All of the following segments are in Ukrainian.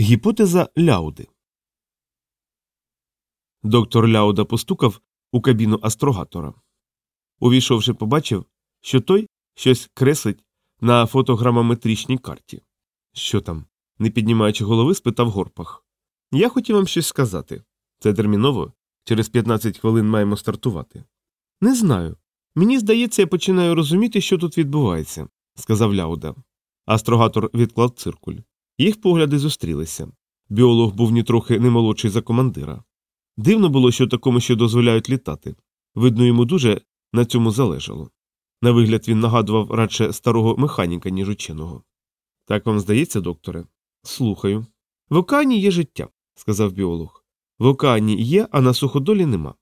Гіпотеза Ляуди. Доктор Ляуда постукав у кабіну астрогатора. Увійшовши, побачив, що той щось креслить на фотограмометричній карті. Що там? не піднімаючи голови, спитав Горпах. Я хотів вам щось сказати. Це терміново. Через 15 хвилин маємо стартувати. Не знаю. Мені здається, я починаю розуміти, що тут відбувається, сказав Ляуда. Астрогатор відклав циркуль. Їх погляди зустрілися. Біолог був нітрохи не молодший за командира. Дивно було, що такому ще дозволяють літати. Видно, йому дуже на цьому залежало. На вигляд він нагадував радше старого механіка, ніж ученого. Так вам здається, докторе? Слухаю. В океані є життя, сказав біолог. В океані є, а на суходолі нема.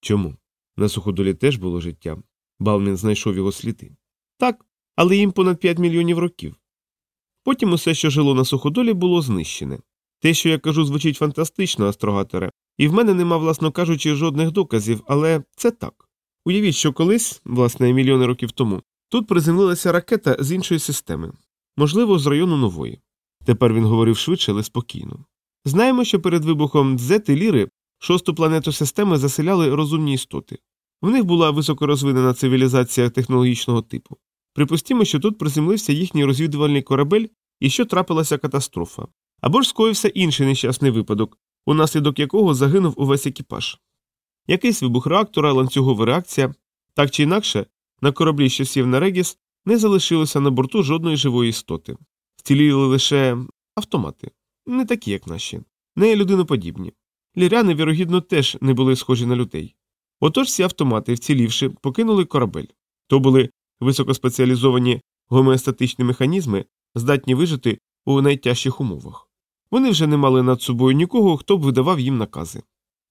Чому? На суходолі теж було життя. Балмін знайшов його сліди. Так, але їм понад 5 мільйонів років. Потім усе, що жило на суходолі, було знищене. Те, що я кажу, звучить фантастично, астрогаторе, і в мене нема, власно кажучи, жодних доказів, але це так. Уявіть, що колись, власне, мільйони років тому, тут приземлилася ракета з іншої системи, можливо, з району нової. Тепер він говорив швидше, але спокійно. Знаємо, що перед вибухом Дзет і Ліри шосту планету системи заселяли розумні істоти. В них була високорозвинена цивілізація технологічного типу. Припустімо, що тут приземлився їхній розвідувальний корабель і що трапилася катастрофа. Або ж скоївся інший нещасний випадок, унаслідок якого загинув увесь екіпаж. Якийсь вибух реактора, ланцюгова реакція, так чи інакше, на кораблі, що сів на Регіс, не залишилося на борту жодної живої істоти. Вціліли лише автомати, не такі, як наші, не людиноподібні. Ліряни, вірогідно, теж не були схожі на людей. Отож ці автомати, вцілівши, покинули корабель. То були високоспеціалізовані гомеостатичні механізми, здатні вижити у найтяжчих умовах. Вони вже не мали над собою нікого, хто б видавав їм накази.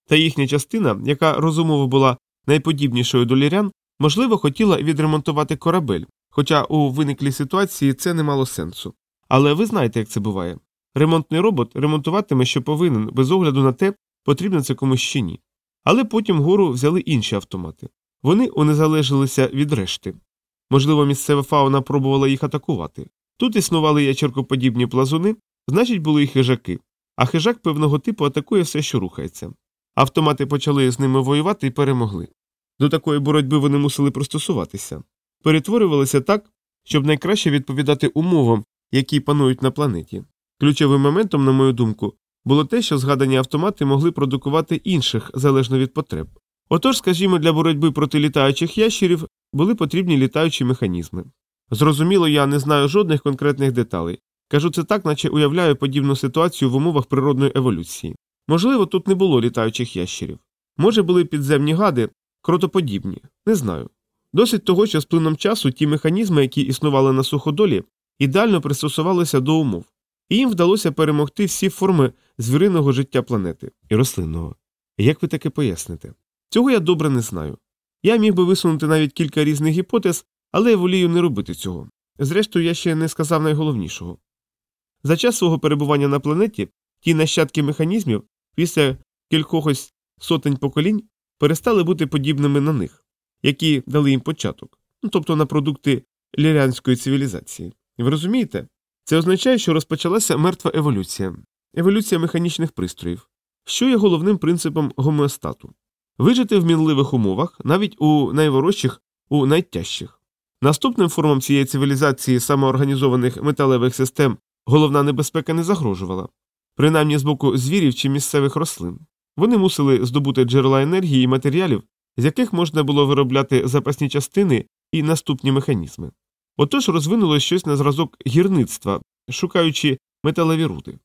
Та їхня частина, яка розумово була найподібнішою до лірян, можливо, хотіла відремонтувати корабель, хоча у виниклій ситуації це не мало сенсу. Але ви знаєте, як це буває. Ремонтний робот ремонтуватиме, що повинен, без огляду на те, потрібно це комусь чи ні. Але потім гору взяли інші автомати. Вони унезалежилися від решти. Можливо, місцева фауна пробувала їх атакувати. Тут існували ячеркоподібні плазуни, значить, були і хижаки, а хижак певного типу атакує все, що рухається. Автомати почали з ними воювати і перемогли. До такої боротьби вони мусили пристосуватися, перетворювалися так, щоб найкраще відповідати умовам, які панують на планеті. Ключовим моментом, на мою думку, було те, що згадані автомати могли продукувати інших залежно від потреб. Отож, скажімо, для боротьби проти літаючих ящерів були потрібні літаючі механізми. Зрозуміло, я не знаю жодних конкретних деталей. Кажу це так, наче уявляю подібну ситуацію в умовах природної еволюції. Можливо, тут не було літаючих ящерів. Може, були підземні гади, кротоподібні, не знаю. Досить того, що з плином часу ті механізми, які існували на суходолі, ідеально пристосувалися до умов, і їм вдалося перемогти всі форми звіриного життя планети і рослинного. Як ви таке поясните? Цього я добре не знаю. Я міг би висунути навіть кілька різних гіпотез, але я волію не робити цього. Зрештою, я ще не сказав найголовнішого. За час свого перебування на планеті ті нащадки механізмів після кількохось сотень поколінь перестали бути подібними на них, які дали їм початок, ну тобто на продукти лірянської цивілізації. Ви розумієте? Це означає, що розпочалася мертва еволюція, еволюція механічних пристроїв, що є головним принципом гомеостату вижити в мінливих умовах, навіть у найворожчих, у найтяжчих. Наступним формам цієї цивілізації самоорганізованих металевих систем головна небезпека не загрожувала, принаймні з боку звірів чи місцевих рослин. Вони мусили здобути джерела енергії і матеріалів, з яких можна було виробляти запасні частини і наступні механізми. Отож розвинулось щось на зразок гірництва, шукаючи металеві руди.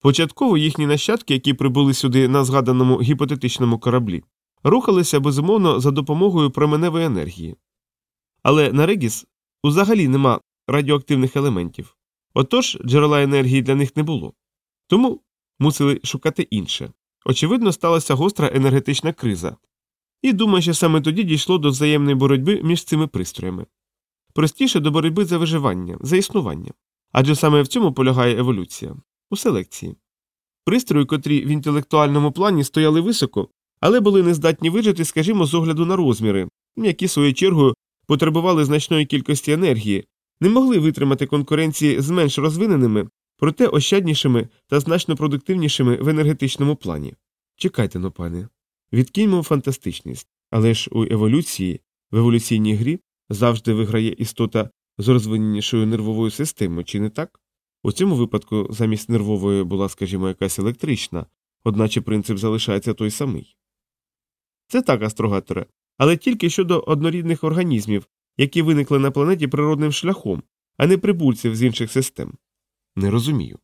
Початково їхні нащадки, які прибули сюди на згаданому гіпотетичному кораблі, рухалися безумовно за допомогою променевої енергії. Але на Регіс взагалі нема радіоактивних елементів, отож джерела енергії для них не було. Тому мусили шукати інше. Очевидно, сталася гостра енергетична криза, і думаю, що саме тоді дійшло до взаємної боротьби між цими пристроями. Простіше до боротьби за виживання, за існування. Адже саме в цьому полягає еволюція у селекції. Пристрої, котрі в інтелектуальному плані стояли високо, але були нездатні вижити, скажімо, з огляду на розміри, які своєю чергою потребували значної кількості енергії, не могли витримати конкуренції з менш розвиненими, проте ощаднішими та значно продуктивнішими в енергетичному плані. Чекайте но, пане. Відкиньмо фантастичність, але ж у еволюції, в еволюційній грі завжди виграє істота з розвиненішою нервовою системою, чи не так? У цьому випадку замість нервової була, скажімо, якась електрична, одначе принцип залишається той самий. Це так, астрогаторе, але тільки щодо однорідних організмів, які виникли на планеті природним шляхом, а не прибульців з інших систем. Не розумію.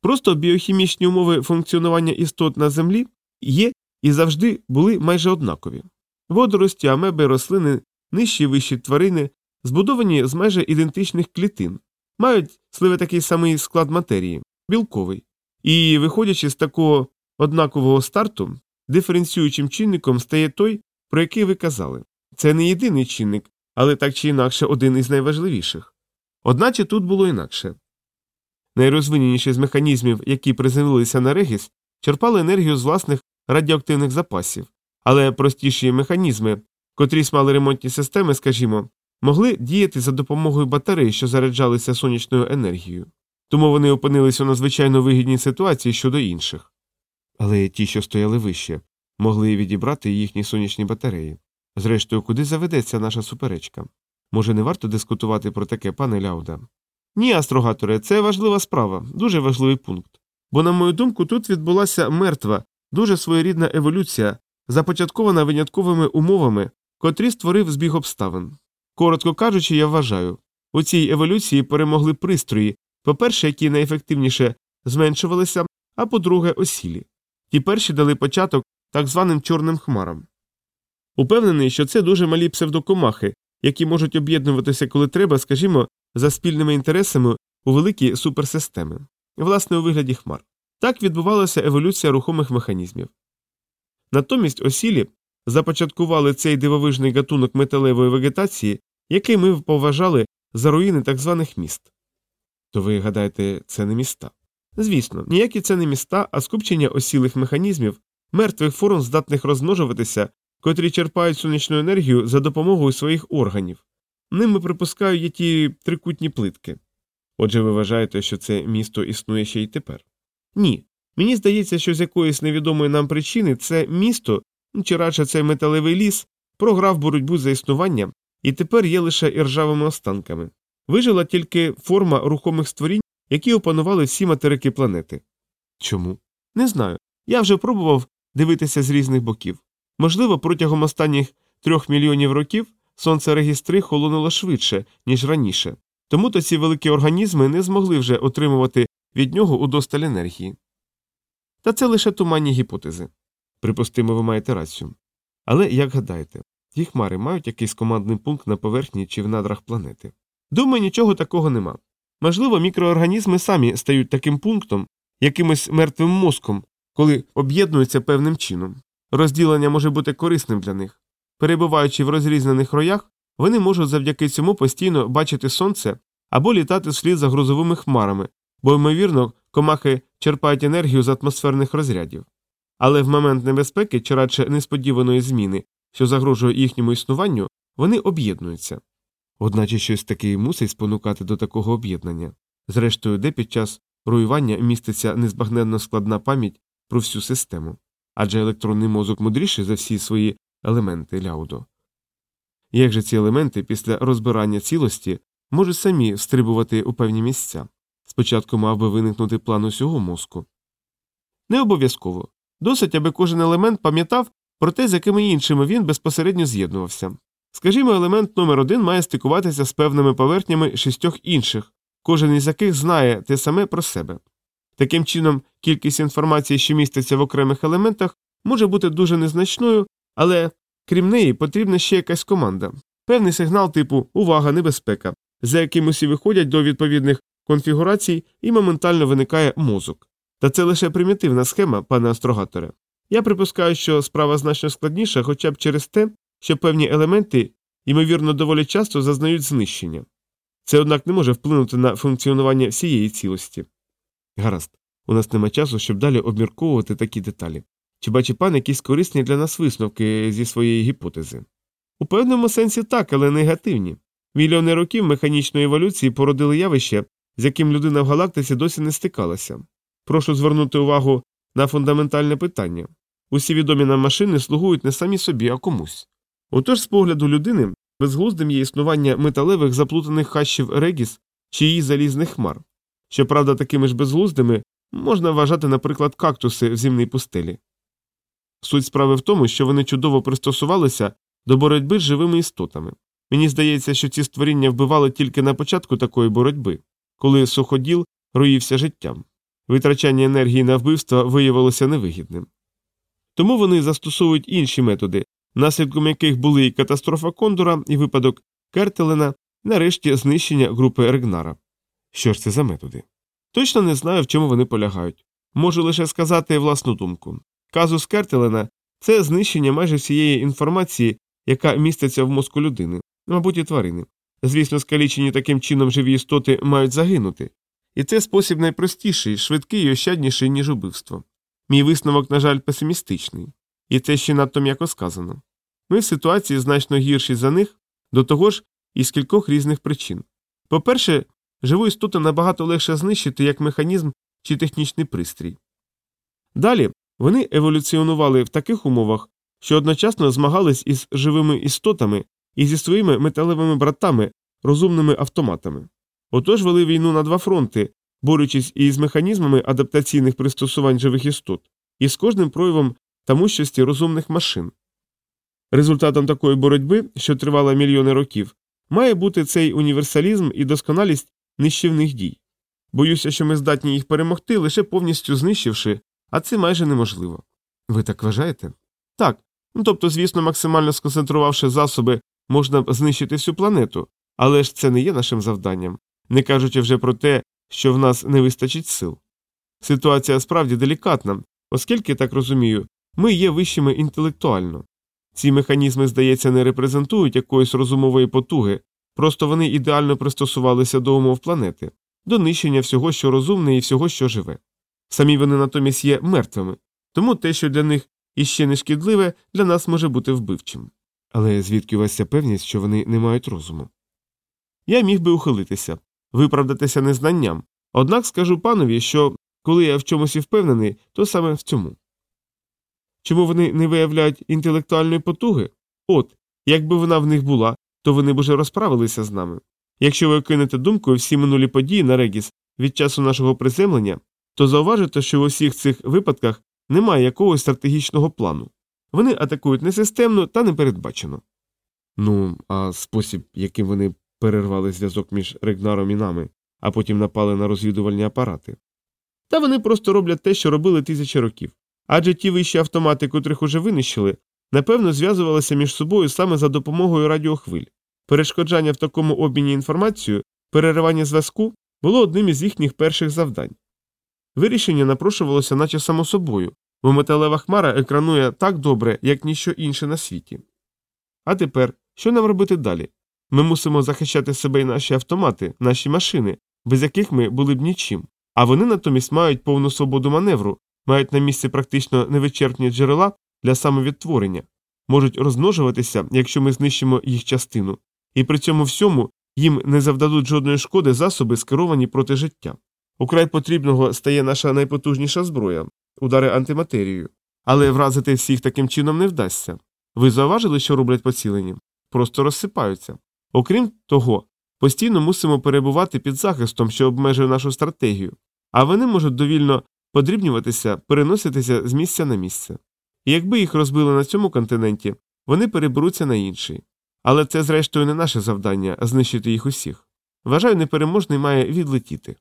Просто біохімічні умови функціонування істот на Землі є і завжди були майже однакові. Водорості, амеби, рослини, нижчі і вищі тварини збудовані з майже ідентичних клітин, мають сливе такий самий склад матерії білковий. І, виходячи з такого однакового старту, диференціюючим чинником стає той, про який ви казали. Це не єдиний чинник, але так чи інакше один із найважливіших. Одначе тут було інакше. Найрозвиненіші з механізмів, які приземлилися на Регіс, черпали енергію з власних радіоактивних запасів, але простіші механізми, котрі мали ремонтні системи, скажімо, могли діяти за допомогою батарей, що заряджалися сонячною енергією. Тому вони опинилися у надзвичайно вигідній ситуації щодо інших. Але ті, що стояли вище, могли відібрати їхні сонячні батареї. Зрештою, куди заведеться наша суперечка? Може, не варто дискутувати про таке, пане Ляуда? Ні, астрогаторе, це важлива справа, дуже важливий пункт. Бо, на мою думку, тут відбулася мертва, дуже своєрідна еволюція, започаткована винятковими умовами, котрі створив збіг обставин. Коротко кажучи, я вважаю, у цій еволюції перемогли пристрої, по-перше, які найефективніше зменшувалися, а по-друге, осілі. Ті перші дали початок так званим чорним хмарам. Упевнений, що це дуже малі псевдокомахи, які можуть об'єднуватися, коли треба, скажімо, за спільними інтересами у великі суперсистеми, власне, у вигляді хмар. Так відбувалася еволюція рухомих механізмів. Натомість осілі започаткували цей дивовижний гатунок металевої вегетації, який ми поважали за руїни так званих міст. То ви гадаєте, це не міста? Звісно, ніякі це не міста, а скупчення осілих механізмів, мертвих форм, здатних розмножуватися, котрі черпають сонячну енергію за допомогою своїх органів. Ними припускаю є ті трикутні плитки. Отже, ви вважаєте, що це місто існує ще й тепер? Ні. Мені здається, що з якоїсь невідомої нам причини це місто, чи радше цей металевий ліс, програв боротьбу за існування і тепер є лише іржавими останками. Вижила тільки форма рухомих створінь, які опанували всі материки планети. Чому? Не знаю. Я вже пробував дивитися з різних боків. Можливо, протягом останніх трьох мільйонів років сонце регістри холонуло швидше, ніж раніше, тому то ці великі організми не змогли вже отримувати від нього удосталь енергії. Та це лише туманні гіпотези. Припустимо, ви маєте рацію. Але як гадаєте, ті хмари мають якийсь командний пункт на поверхні чи в надрах планети? Думаю, нічого такого нема. Можливо, мікроорганізми самі стають таким пунктом, якимось мертвим мозком, коли об'єднуються певним чином. Розділення може бути корисним для них. Перебуваючи в розрізнених роях, вони можуть завдяки цьому постійно бачити сонце або літати вслід за грузовими хмарами, бо, ймовірно, комахи черпають енергію з атмосферних розрядів. Але в момент небезпеки чи радше несподіваної зміни, що загрожує їхньому існуванню, вони об'єднуються. Одначе щось таке мусить спонукати до такого об'єднання. Зрештою, де під час руйнування міститься незбагненно складна пам'ять про всю систему, адже електронний мозок мудріший за всі свої елементи ляудо. Як же ці елементи після розбирання цілості можуть самі встрибувати у певні місця? Спочатку мав би виникнути план усього мозку. Не обов'язково. Досить, аби кожен елемент пам'ятав про те, з якими іншими він безпосередньо з'єднувався. Скажімо, елемент номер один має стикуватися з певними поверхнями шістьох інших, кожен із яких знає те саме про себе. Таким чином, кількість інформації, що міститься в окремих елементах, може бути дуже незначною, але крім неї потрібна ще якась команда, певний сигнал типу Увага, небезпека, за яким усі виходять до відповідних конфігурацій і моментально виникає мозок. Та це лише примітивна схема, пане астрогаторе. Я припускаю, що справа значно складніша хоча б через те, що певні елементи, ймовірно, доволі часто зазнають знищення. Це, однак, не може вплинути на функціонування всієї цілості. Гаразд, у нас нема часу, щоб далі обмірковувати такі деталі. Чи бачить пан якісь корисні для нас висновки зі своєї гіпотези? У певному сенсі так, але негативні. Мільйони років механічної еволюції породили явище, з яким людина в галактиці досі не стикалася. Прошу звернути увагу на фундаментальне питання. Усі відомі нам машини слугують не самі собі, а комусь. Отож, з погляду людини, безглуздим є існування металевих заплутаних хащів Регіс чи її залізних хмар. Щоправда, такими ж безглуздими можна вважати, наприклад, кактуси в зімній пустелі. Суть справи в тому, що вони чудово пристосувалися до боротьби з живими істотами. Мені здається, що ці створіння вбивали тільки на початку такої боротьби, коли суходіл роївся життям. Витрачання енергії на вбивство виявилося невигідним. Тому вони застосовують інші методи, наслідком яких були і катастрофа Кондора, і випадок Кертелена, нарешті знищення групи Регнара. Що ж це за методи? Точно не знаю, в чому вони полягають. Можу лише сказати власну думку. Казус Кертелена це знищення майже всієї інформації, яка міститься в мозку людини, мабуть, і тварини. Звісно, скалічені таким чином живі істоти мають загинути. І це спосіб найпростіший, швидкий і ощадніший, ніж убивство. Мій висновок, на жаль, песимістичний, і це ще надто м'яко сказано. Ми в ситуації значно гірші за них, до того ж, із кількох різних причин. По-перше, живу істоту набагато легше знищити як механізм чи технічний пристрій. Далі вони еволюціонували в таких умовах, що одночасно змагались із живими істотами і зі своїми металевими братами, розумними автоматами. Отож вели війну на два фронти, борючись і з механізмами адаптаційних пристосувань живих істот, і з кожним проявом тамущості розумних машин. Результатом такої боротьби, що тривала мільйони років, має бути цей універсалізм і досконалість нищівних дій. Боюся, що ми здатні їх перемогти, лише повністю знищивши, а це майже неможливо. Ви так вважаєте? Так. Ну тобто, звісно, максимально сконцентрувавши засоби, можна б знищити всю планету, але ж це не є нашим завданням, не кажучи вже про те, що в нас не вистачить сил. Ситуація справді делікатна, оскільки, так розумію, ми є вищими інтелектуально. Ці механізми, здається, не репрезентують якоїсь розумової потуги, просто вони ідеально пристосувалися до умов планети, до нищення всього, що розумне і всього, що живе. Самі вони натомість є мертвими, тому те, що для них іще не шкідливе, для нас може бути вбивчим. Але звідки у вас ця певність, що вони не мають розуму? Я міг би ухилитися, виправдатися незнанням, однак скажу панові, що коли я в чомусь і впевнений, то саме в цьому. Чому вони не виявляють інтелектуальної потуги? От, якби вона в них була, то вони б уже розправилися з нами. Якщо ви кинете думкою всі минулі події на Регіс від часу нашого приземлення, то зауважите, що в усіх цих випадках немає якогось стратегічного плану. Вони атакують несистемно та непередбачено. Ну, а спосіб, яким вони перервали зв'язок між Регнаром і нами, а потім напали на розвідувальні апарати. Та вони просто роблять те, що робили тисячі років. Адже ті вищі автомати, котрих уже винищили, напевно, зв'язувалися між собою саме за допомогою радіохвиль. Перешкоджання в такому обміні інформацією, переривання зв'язку було одним із їхніх перших завдань. Вирішення напрошувалося, наче само собою, бо металева хмара екранує так добре, як ніщо інше на світі. А тепер, що нам робити далі? Ми мусимо захищати себе і наші автомати, наші машини, без яких ми були б нічим, а вони натомість мають повну свободу маневру, мають на місці практично невичерпні джерела для самовідтворення, можуть розмножуватися, якщо ми знищимо їх частину, і при цьому всьому їм не завдадуть жодної шкоди засоби, скеровані проти життя. Украй потрібного стає наша найпотужніша зброя удари антиматерією, але вразити всіх таким чином не вдасться. Ви зауважили, що роблять поцілені? Просто розсипаються. Окрім того, постійно мусимо перебувати під захистом, що обмежує нашу стратегію, а вони можуть довільно подрібнюватися, переноситися з місця на місце. Якби їх розбили на цьому континенті, вони переберуться на інший. Але це, зрештою, не наше завдання знищити їх усіх. Вважаю, непереможний має відлетіти.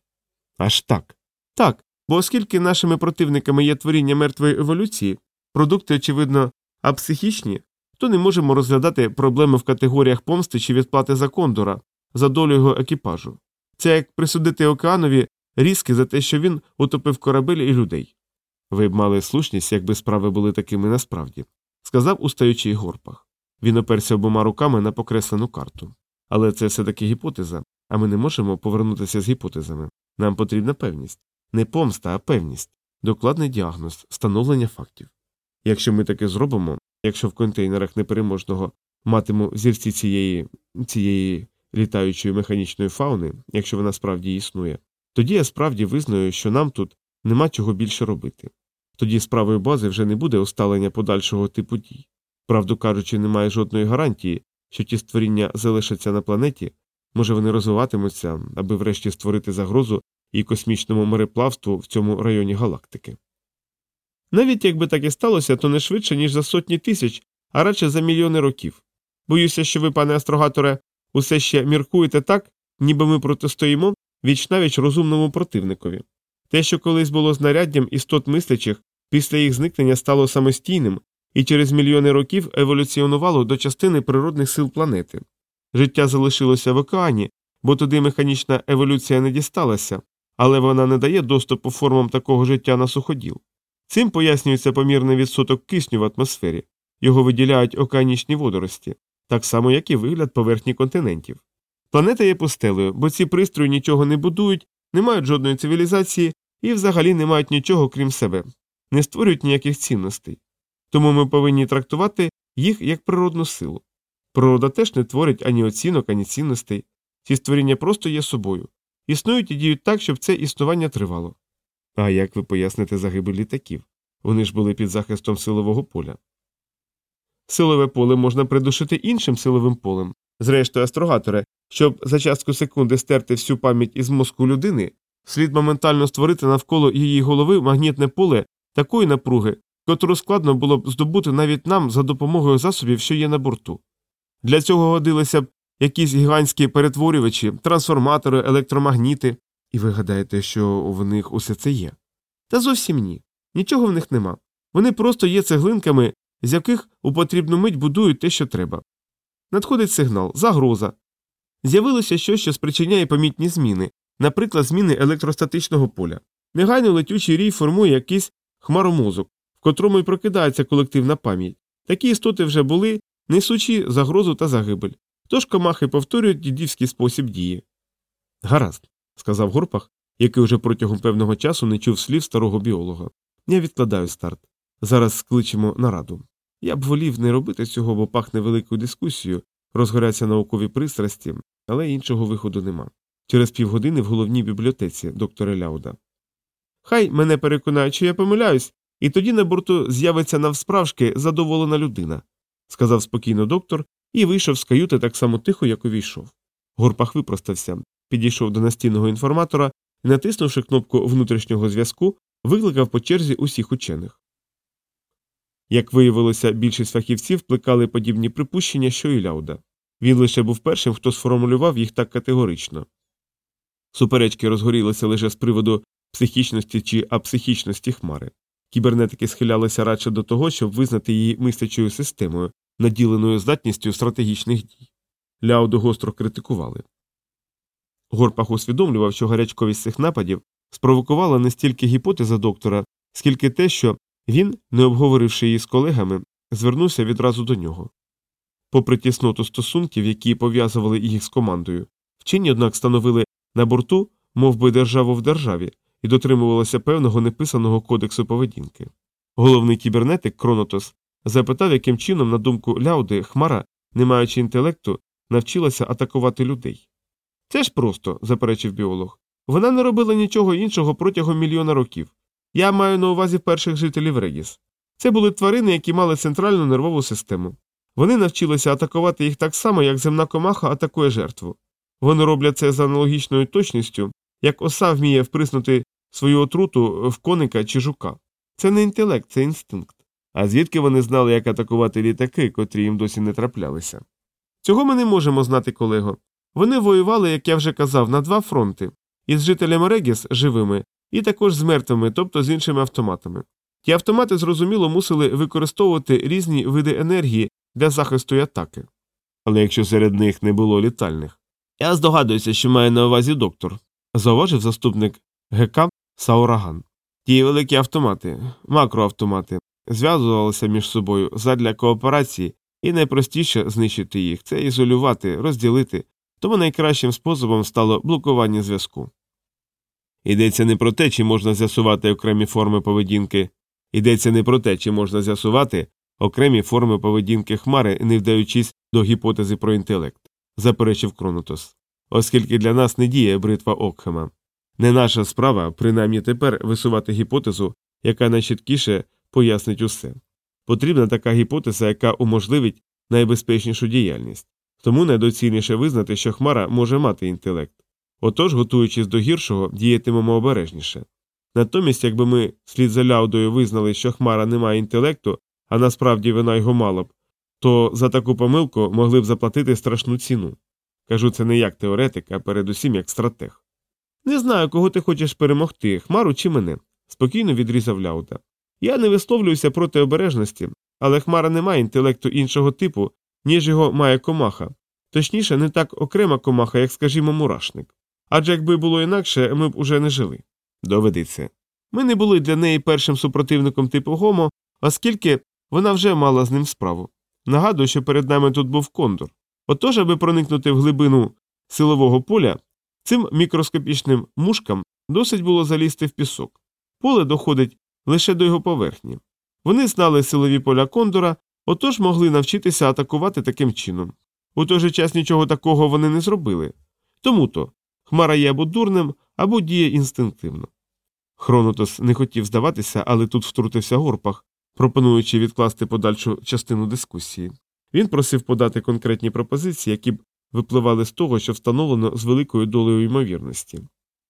Аж так. Так, бо оскільки нашими противниками є творіння мертвої еволюції, продукти, очевидно, апсихічні, то не можемо розглядати проблеми в категоріях помсти чи відплати за кондора, за долю його екіпажу. Це як присудити океанові різки за те, що він утопив корабель і людей. Ви б мали слушність, якби справи були такими насправді, сказав устаючий горпах. Він оперся обома руками на покреслену карту. Але це все таки гіпотеза, а ми не можемо повернутися з гіпотезами. Нам потрібна певність. Не помста, а певність, докладний діагноз, встановлення фактів. Якщо ми таке зробимо, якщо в контейнерах непереможного матиму взірці цієї цієї літаючої механічної фауни, якщо вона справді існує, тоді я справді визнаю, що нам тут нема чого більше робити. Тоді справою бази вже не буде усталення подальшого типу дій. Правду кажучи, немає жодної гарантії, що ті створіння залишаться на планеті, може вони розвиватимуться, аби врешті створити загрозу і космічному мореплавству в цьому районі галактики. Навіть якби так і сталося, то не швидше, ніж за сотні тисяч, а радше за мільйони років. Боюся, що ви, пане астрогаторе, усе ще міркуєте так, ніби ми протистоїмо вічнавіч розумному противникові. Те, що колись було знаряддям істот мислячих, після їх зникнення стало самостійним і через мільйони років еволюціонувало до частини природних сил планети. Життя залишилося в океані, бо туди механічна еволюція не дісталася, але вона не дає доступу формам такого життя на суходіл. Цим пояснюється помірний відсоток кисню в атмосфері, його виділяють океанічні водорості, так само, як і вигляд поверхні континентів. Планета є пустелею, бо ці пристрої нічого не будують, не мають жодної цивілізації і взагалі не мають нічого крім себе, не створюють ніяких цінностей. Тому ми повинні трактувати їх як природну силу. Природа теж не творить ані оцінок, ані цінностей. Ці створіння просто є собою, існують і діють так, щоб це існування тривало. А як ви поясните загибель літаків? Вони ж були під захистом силового поля. Силове поле можна придушити іншим силовим полем. Зрештою, астрогаторе, щоб за частку секунди стерти всю пам'ять із мозку людини, слід моментально створити навколо її голови магнітне поле такої напруги, котру складно було б здобути навіть нам за допомогою засобів, що є на борту. Для цього годилися б якісь гігантські перетворювачі, трансформатори, електромагніти, і ви гадаєте, що в них усе це є? Та зовсім ні. Нічого в них нема. Вони просто є цеглинками, з яких у потрібну мить будують те, що треба. Надходить сигнал, загроза. З'явилося щось, що спричиняє помітні зміни, наприклад, зміни електростатичного поля. Негайно летючий рій формує якийсь хмаромозок, в котрому й прокидається колективна пам'ять. Такі істоти вже були, несучи загрозу та загибель. Тож комахи повторюють дідівський спосіб дії. Гаразд, сказав Горпах, який уже протягом певного часу не чув слів старого біолога. Я відкладаю старт. Зараз скличемо нараду. Я б волів не робити цього, бо пахне великою дискусією, розгоряться наукові пристрасті, але іншого виходу нема. Через півгодини в головній бібліотеці доктора Ляуда. Хай мене переконають, що я помиляюсь, і тоді на борту з'явиться навсправжки задоволена людина, сказав спокійно доктор і вийшов з каюти так само тихо, як увійшов. Горпах випростався, підійшов до настінного інформатора і, натиснувши кнопку внутрішнього зв'язку, викликав по черзі усіх учених. Як виявилося, більшість фахівців плекали подібні припущення, що і Ляуда. Він лише був першим, хто сформулював їх так категорично. Суперечки розгорілися лише з приводу психічності чи апсихічності хмари. Кібернетики схилялися радше до того, щоб визнати її мислячою системою, наділеною здатністю стратегічних дій. Ляуду гостро критикували. Горпах усвідомлював, що гарячковість цих нападів спровокувала не стільки гіпотеза доктора, скільки те, що він, не обговоривши її з колегами, звернувся відразу до нього. Попри тісноту стосунків, які пов'язували їх з командою, вчені, однак, становили на борту мов би, державу в державі і дотримувалися певного неписаного кодексу поведінки. Головний кібернетик Кронотос запитав, яким чином, на думку Ляуди, Хмара, не маючи інтелекту, навчилася атакувати людей. Це ж просто, заперечив біолог. Вона не робила нічого іншого протягом мільйона років. Я маю на увазі перших жителів Регіс. Це були тварини, які мали центральну нервову систему. Вони навчилися атакувати їх так само, як земна комаха атакує жертву. Вони роблять це за аналогічною точністю, як оса вміє вприснути свою отруту в коника чи жука. Це не інтелект, це інстинкт. А звідки вони знали, як атакувати літаки, котрі їм досі не траплялися? Цього ми не можемо знати, колего. Вони воювали, як я вже казав, на два фронти із жителями Регіс живими і також з мертвими, тобто з іншими автоматами. Ті автомати, зрозуміло, мусили використовувати різні види енергії для захисту і атаки. Але якщо серед них не було літальних. Я здогадуюся, що має на увазі доктор, зауважив заступник ГК Саураган. Ті великі автомати, макроавтомати, зв'язувалися між собою задля кооперації, і найпростіше знищити їх це ізолювати, розділити, тому найкращим способом стало блокування зв'язку. Йдеться не про те, чи можна з'ясувати окремі форми поведінки, йдеться не про те, чи можна з'ясувати окремі форми поведінки хмари, не вдаючись до гіпотези про інтелект, заперечив Кронотос, оскільки для нас не діє бритва Окхема. Не наша справа, принаймні тепер, висувати гіпотезу, яка найчіткіше пояснить усе. Потрібна така гіпотеза, яка уможливить найбезпечнішу діяльність, тому найдоцільніше визнати, що Хмара може мати інтелект. Отож, готуючись до гіршого, діятимемо обережніше. Натомість, якби ми слід за ляудою визнали, що Хмара не має інтелекту, а насправді вона його мала б, то за таку помилку могли б заплатити страшну ціну. Кажу це не як теоретик, а передусім як стратег. Не знаю, кого ти хочеш перемогти, Хмару чи мене, спокійно відрізав Ляуда. Я не висловлююся проти обережності, але Хмара не має інтелекту іншого типу, ніж його має комаха. Точніше, не так окрема комаха, як, скажімо, мурашник. Адже якби було інакше, ми б уже не жили. Доведеться. Ми не були для неї першим супротивником типу Гомо, оскільки вона вже мала з ним справу. Нагадую, що перед нами тут був кондор. Отож, аби проникнути в глибину силового поля, цим мікроскопічним мушкам досить було залізти в пісок. Поле доходить лише до його поверхні. Вони знали силові поля кондора, отож могли навчитися атакувати таким чином. У той же час нічого такого вони не зробили. Тому то хмара є або дурним, або діє інстинктивно. Хронотос не хотів здаватися, але тут втрутився горпах, пропонуючи відкласти подальшу частину дискусії. Він просив подати конкретні пропозиції, які б випливали з того, що встановлено з великою долею ймовірності.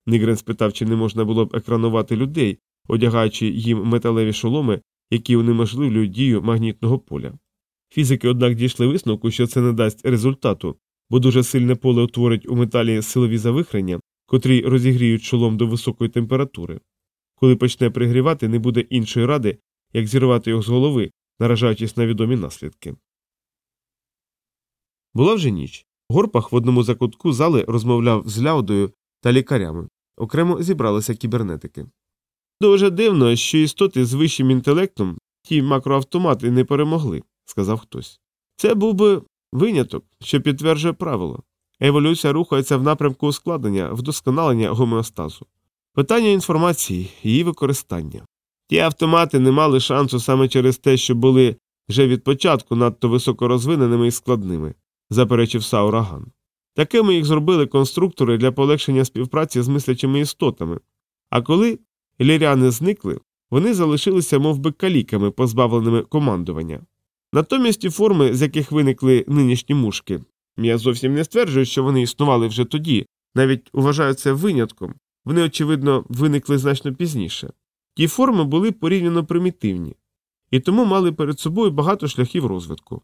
Нігрен спитав, чи не можна було б екранувати людей, одягаючи їм металеві шоломи, які унеможливлюють дію магнітного поля. Фізики, однак, дійшли висновку, що це не дасть результату, бо дуже сильне поле утворить у металі силові завихрення, котрі розігріють шолом до високої температури. Коли почне пригрівати, не буде іншої ради, як зірвати його з голови, наражаючись на відомі наслідки. Була вже ніч. Горпах в одному закутку зали розмовляв з ляудою та лікарями. Окремо зібралися кібернетики. Дуже дивно, що істоти з вищим інтелектом ті макроавтомати не перемогли, сказав хтось. Це був би виняток, що підтверджує правило. Еволюція рухається в напрямку ускладнення, вдосконалення гомеостазу. Питання інформації, її використання. Ті автомати не мали шансу саме через те, що були вже від початку надто високорозвиненими і складними, заперечив Саураган. Такими їх зробили конструктори для полегшення співпраці з мислячими істотами. А коли ліряни зникли, вони залишилися мов би, каліками, позбавленими командування. Натомість ті форми, з яких виникли нинішні мушки, я зовсім не стверджую, що вони існували вже тоді, навіть вважаю це винятком, вони, очевидно, виникли значно пізніше. Ті форми були порівняно примітивні, і тому мали перед собою багато шляхів розвитку.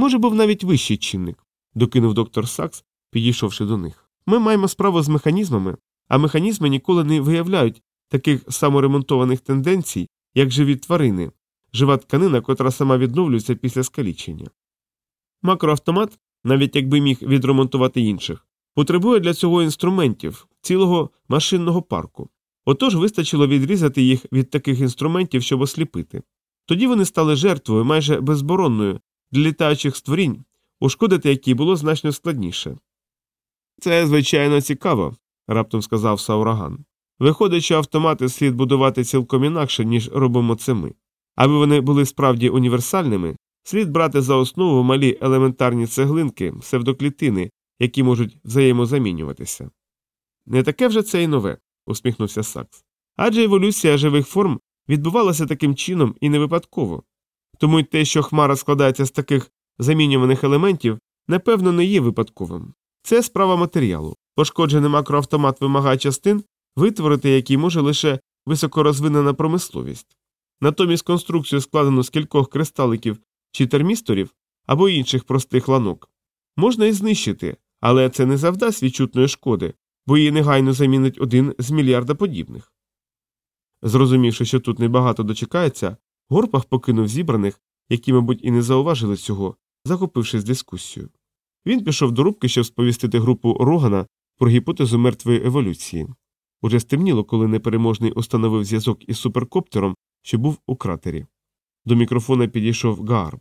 Може, був навіть вищий чинник, докинув доктор Сакс, підійшовши до них. Ми маємо справу з механізмами, а механізми ніколи не виявляють таких саморемонтованих тенденцій, як живі тварини, жива тканина, котра сама відновлюється після скалічення. Макроавтомат, навіть якби міг відремонтувати інших, потребує для цього інструментів, цілого машинного парку. Отож вистачило відрізати їх від таких інструментів, щоб осліпити. Тоді вони стали жертвою майже безборонною для літаючих створінь, ушкодити які було значно складніше. Це, звичайно, цікаво, раптом сказав Саураган. Виходить, що автомати слід будувати цілком інакше, ніж робимо це ми. Аби вони були справді універсальними, слід брати за основу малі елементарні цеглинки, псевдоклітини, які можуть взаємозамінюватися. Не таке вже це й нове, усміхнувся Сакс. Адже еволюція живих форм відбувалася таким чином і не випадково. Тому й те, що хмара складається з таких замінюваних елементів, напевно, не є випадковим. Це справа матеріалу. Пошкоджений макроавтомат вимагає частин, витворити які може лише високорозвинена промисловість. Натомість конструкцію, складену з кількох кристаликів чи термісторів або інших простих ланок, можна і знищити, але це не завдасть відчутної шкоди, бо її негайно замінить один з мільярда подібних. Зрозумівши, що тут небагато дочекається, Горпах покинув зібраних, які, мабуть, і не зауважили цього, захопившись дискусією. Він пішов до рубки, щоб сповістити групу Рогана про гіпотезу мертвої еволюції. Уже стемніло, коли непереможний установив зв'язок із суперкоптером, що був у кратері. До мікрофона підійшов Гарб.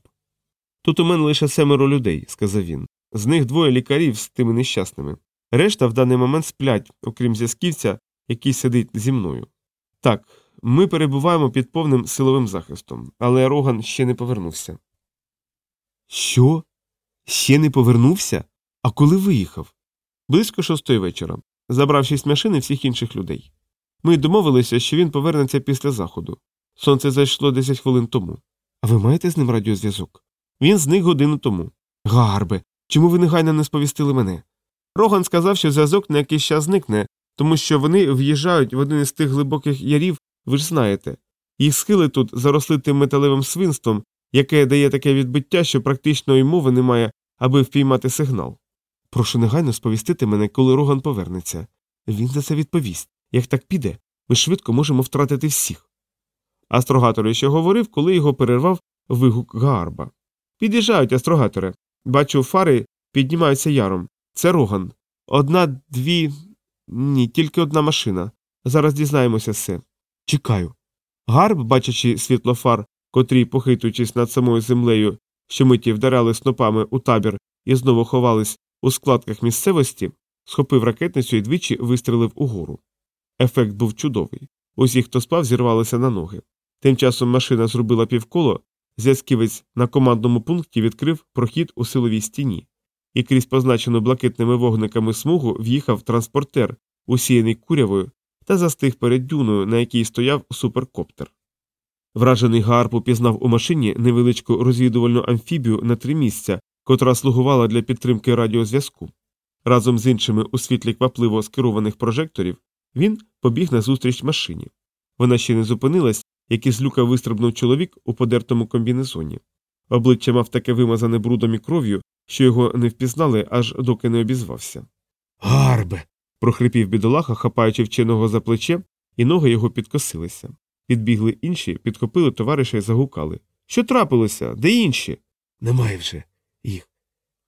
Тут у мене лише семеро людей, сказав він. З них двоє лікарів з тими нещасними. Решта в даний момент сплять, окрім зв'язківця, який сидить зі мною. Так, ми перебуваємо під повним силовим захистом, але Роган ще не повернувся. Що? Ще не повернувся? А коли виїхав? Близько шостої вечора. Забрав шість машин і всіх інших людей. Ми домовилися, що він повернеться після заходу. Сонце зайшло 10 хвилин тому. А ви маєте з ним радіозв'язок? Він зник годину тому. Гарбе, чому ви негайно не сповістили мене? Роган сказав, що зв'язок на якийсь час зникне, тому що вони в'їжджають в один із тих глибоких ярів, ви ж знаєте. Їх схили тут заросли тим металевим свинством, яке дає таке відбиття, що практично й мови немає, аби впіймати сигнал. Прошу негайно сповістити мене, коли Роган повернеться. Він за це відповість. Як так піде, ми швидко можемо втратити всіх. Астрогатор ще говорив, коли його перервав вигук Гаарба. Під'їжджають астрогатори. Бачу, фари піднімаються яром. Це Роган. Одна, дві. Ні, тільки одна машина. Зараз дізнаємося все. Чекаю. Гарб, бачачи світло фар, котрі, похитуючись над самою землею, що миті вдаряли снопами у табір і знову ховались у складках місцевості, схопив ракетницю і двічі вистрелив угору. Ефект був чудовий. Усі, хто спав, зірвалися на ноги. Тим часом машина зробила півколо, зв'язківець на командному пункті відкрив прохід у силовій стіні, і крізь позначену блакитними вогниками смугу в'їхав транспортер, усіяний курявою, та застиг перед дюною, на якій стояв суперкоптер. Вражений Гарп упізнав у машині невеличку розвідувальну амфібію на три місця, котра слугувала для підтримки радіозв'язку. Разом з іншими у світлі квапливо скерованих прожекторів він побіг назустріч машині. Вона ще не зупинилась, як із люка вистрибнув чоловік у подертому комбінезоні. Обличчя мав таке вимазане брудом і кров'ю, що його не впізнали, аж доки не обізвався. Гарбе. Прохрипів бідолаха, хапаючи вченого за плече, і ноги його підкосилися. Підбігли інші, підхопили товариша і загукали. Що трапилося? Де інші? Немає вже їх.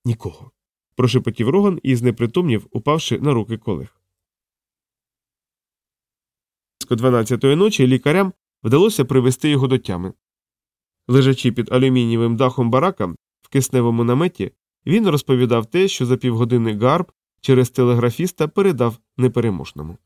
Нікого. прошепотів Роган і знепритомнів, упавши на руки колег. Близько 12-ї ночі лікарям вдалося привести його до тями. Лежачи під алюмінієвим дахом барака в кисневому наметі, він розповідав те, що за півгодини Гарб через телеграфіста передав непереможному.